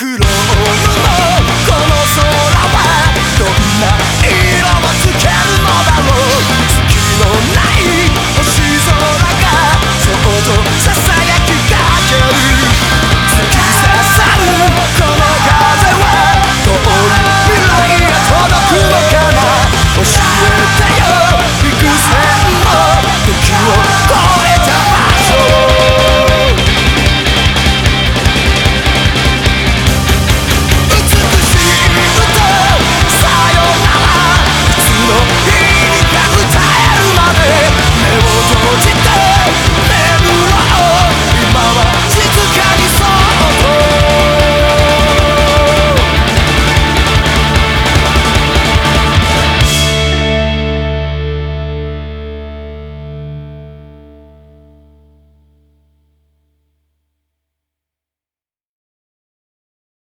黒労